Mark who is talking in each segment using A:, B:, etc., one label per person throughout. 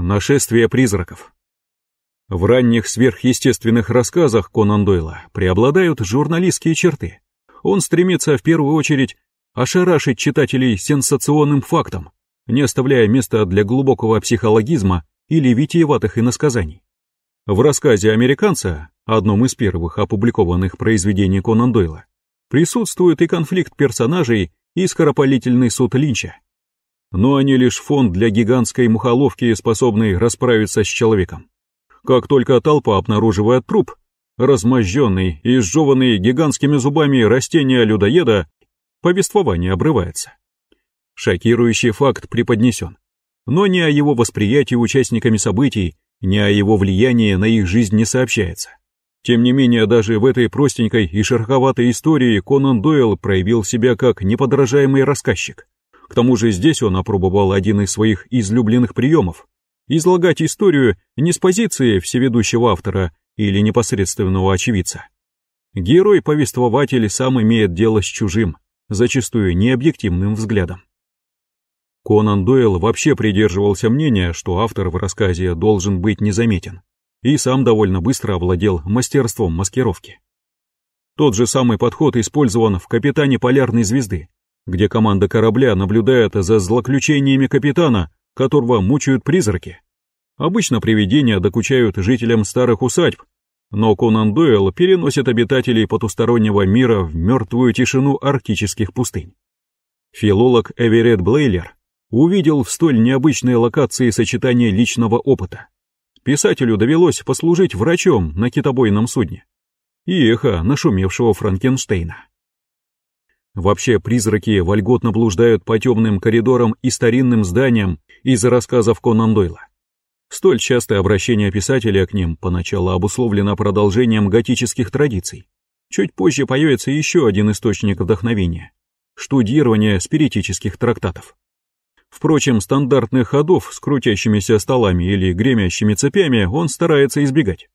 A: Нашествие призраков. В ранних сверхъестественных рассказах Конан Дойла преобладают журналистские черты. Он стремится в первую очередь ошарашить читателей сенсационным фактом, не оставляя места для глубокого психологизма или витиеватых иносказаний. В рассказе «Американца», одном из первых опубликованных произведений Конан Дойла, присутствует и конфликт персонажей, и скоропалительный суд Линча. Но они лишь фон для гигантской мухоловки, способной расправиться с человеком. Как только толпа обнаруживает труп, размозженный и сжеванный гигантскими зубами растения-людоеда, повествование обрывается. Шокирующий факт преподнесен, но ни о его восприятии участниками событий, ни о его влиянии на их жизнь не сообщается. Тем не менее, даже в этой простенькой и шероховатой истории Конан Дойл проявил себя как неподражаемый рассказчик. К тому же здесь он опробовал один из своих излюбленных приемов – излагать историю не с позиции всеведущего автора или непосредственного очевидца. Герой-повествователь сам имеет дело с чужим, зачастую необъективным взглядом. Конан Дойл вообще придерживался мнения, что автор в рассказе должен быть незаметен, и сам довольно быстро овладел мастерством маскировки. Тот же самый подход использован в «Капитане полярной звезды», где команда корабля наблюдает за злоключениями капитана, которого мучают призраки. Обычно привидения докучают жителям старых усадьб, но Конан Дойл переносит обитателей потустороннего мира в мертвую тишину арктических пустынь. Филолог Эверетт Блейлер увидел в столь необычной локации сочетание личного опыта. Писателю довелось послужить врачом на китобойном судне и эхо нашумевшего Франкенштейна. Вообще призраки вольготно блуждают по темным коридорам и старинным зданиям из рассказов Конан Дойла. Столь частое обращение писателя к ним поначалу обусловлено продолжением готических традиций. Чуть позже появится еще один источник вдохновения – штудирование спиритических трактатов. Впрочем, стандартных ходов с крутящимися столами или гремящими цепями он старается избегать.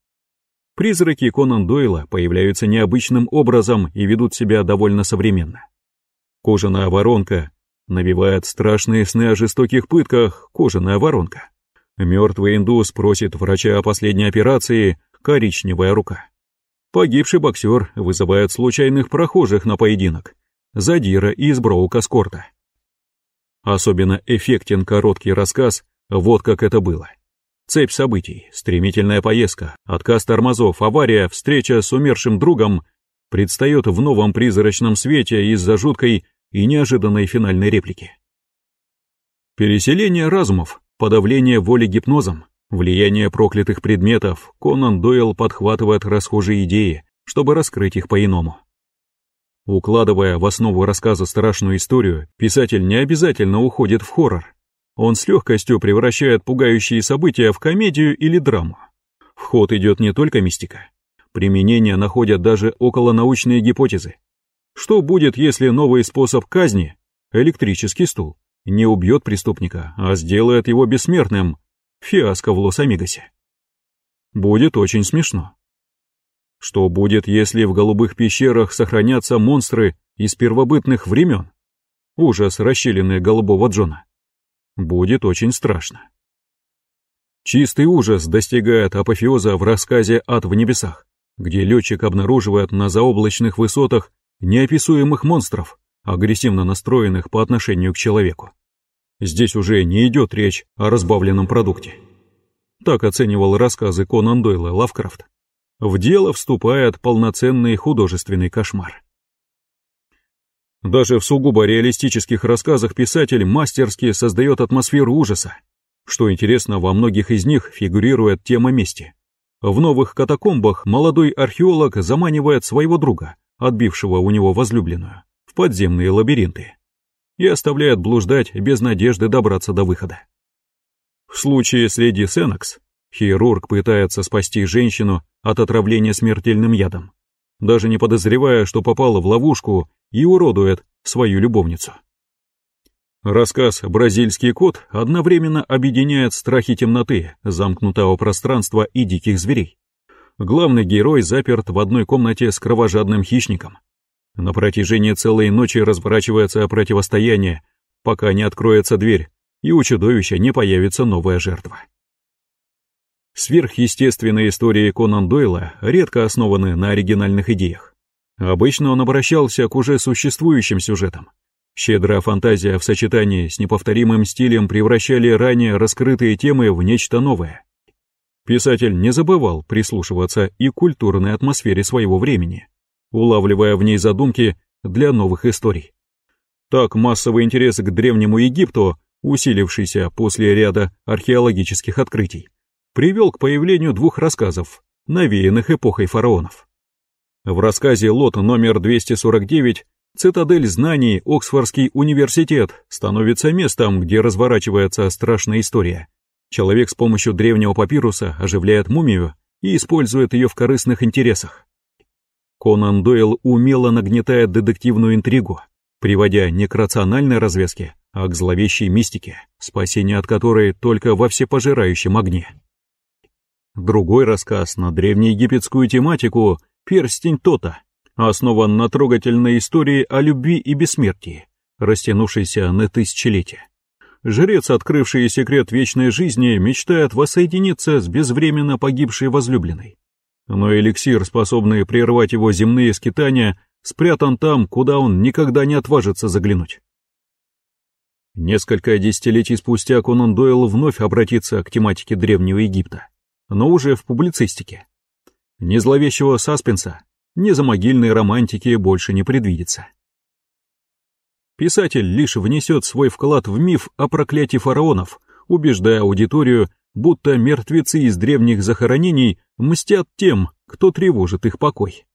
A: Призраки Конан Дойла появляются необычным образом и ведут себя довольно современно. Кожаная воронка набивает страшные сны о жестоких пытках, кожаная воронка. Мертвый индус просит врача о последней операции, коричневая рука. Погибший боксер вызывает случайных прохожих на поединок, задира из броука-скорта. Особенно эффектен короткий рассказ «Вот как это было». Цепь событий, стремительная поездка, отказ тормозов, авария, встреча с умершим другом предстает в новом призрачном свете из-за жуткой и неожиданной финальной реплики. Переселение разумов, подавление воли гипнозом, влияние проклятых предметов, Конан Дойл подхватывает расхожие идеи, чтобы раскрыть их по-иному. Укладывая в основу рассказа страшную историю, писатель не обязательно уходит в хоррор. Он с легкостью превращает пугающие события в комедию или драму. В ход идет не только мистика. Применение находят даже околонаучные гипотезы. Что будет, если новый способ казни, электрический стул, не убьет преступника, а сделает его бессмертным? Фиаско в Лос-Амигасе. Будет очень смешно. Что будет, если в голубых пещерах сохранятся монстры из первобытных времен? Ужас расщелины голубого Джона. Будет очень страшно. Чистый ужас достигает апофеоза в рассказе «Ад в небесах», где летчик обнаруживает на заоблачных высотах неописуемых монстров, агрессивно настроенных по отношению к человеку. Здесь уже не идет речь о разбавленном продукте. Так оценивал рассказы Конан Дойла Лавкрафт в дело вступает полноценный художественный кошмар. Даже в сугубо реалистических рассказах писатель мастерски создает атмосферу ужаса. Что интересно, во многих из них фигурирует тема мести. В новых катакомбах молодой археолог заманивает своего друга, отбившего у него возлюбленную, в подземные лабиринты и оставляет блуждать без надежды добраться до выхода. В случае с леди Сенакс Хирург пытается спасти женщину от отравления смертельным ядом, даже не подозревая, что попала в ловушку и уродует свою любовницу. Рассказ «Бразильский кот» одновременно объединяет страхи темноты, замкнутого пространства и диких зверей. Главный герой заперт в одной комнате с кровожадным хищником. На протяжении целой ночи разворачивается противостояние, пока не откроется дверь, и у чудовища не появится новая жертва. Сверхъестественные истории Конан Дойла редко основаны на оригинальных идеях. Обычно он обращался к уже существующим сюжетам. Щедрая фантазия в сочетании с неповторимым стилем превращали ранее раскрытые темы в нечто новое. Писатель не забывал прислушиваться и к культурной атмосфере своего времени, улавливая в ней задумки для новых историй. Так массовый интерес к Древнему Египту, усилившийся после ряда археологических открытий, привел к появлению двух рассказов, навеянных эпохой фараонов. В рассказе «Лот» номер 249 «Цитадель знаний. Оксфордский университет» становится местом, где разворачивается страшная история. Человек с помощью древнего папируса оживляет мумию и использует ее в корыстных интересах. Конан Дойл умело нагнетает детективную интригу, приводя не к рациональной развязке, а к зловещей мистике, спасение от которой только во всепожирающем огне. Другой рассказ на древнеегипетскую тематику «Перстень Тота» основан на трогательной истории о любви и бессмертии, растянувшейся на тысячелетия. Жрец, открывший секрет вечной жизни, мечтает воссоединиться с безвременно погибшей возлюбленной. Но эликсир, способный прервать его земные скитания, спрятан там, куда он никогда не отважится заглянуть. Несколько десятилетий спустя Конан Дойл вновь обратится к тематике Древнего Египта но уже в публицистике. Ни зловещего саспенса, ни замогильной романтики больше не предвидится. Писатель лишь внесет свой вклад в миф о проклятии фараонов, убеждая аудиторию, будто мертвецы из древних захоронений мстят тем, кто тревожит их покой.